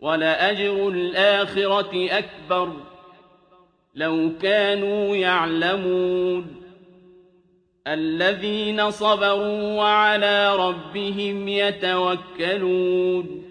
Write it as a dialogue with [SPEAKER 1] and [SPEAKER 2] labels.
[SPEAKER 1] ولأجر الآخرة أكبر. لو كانوا يعلمون. الذين صبروا وعلى ربهم يتوكلون.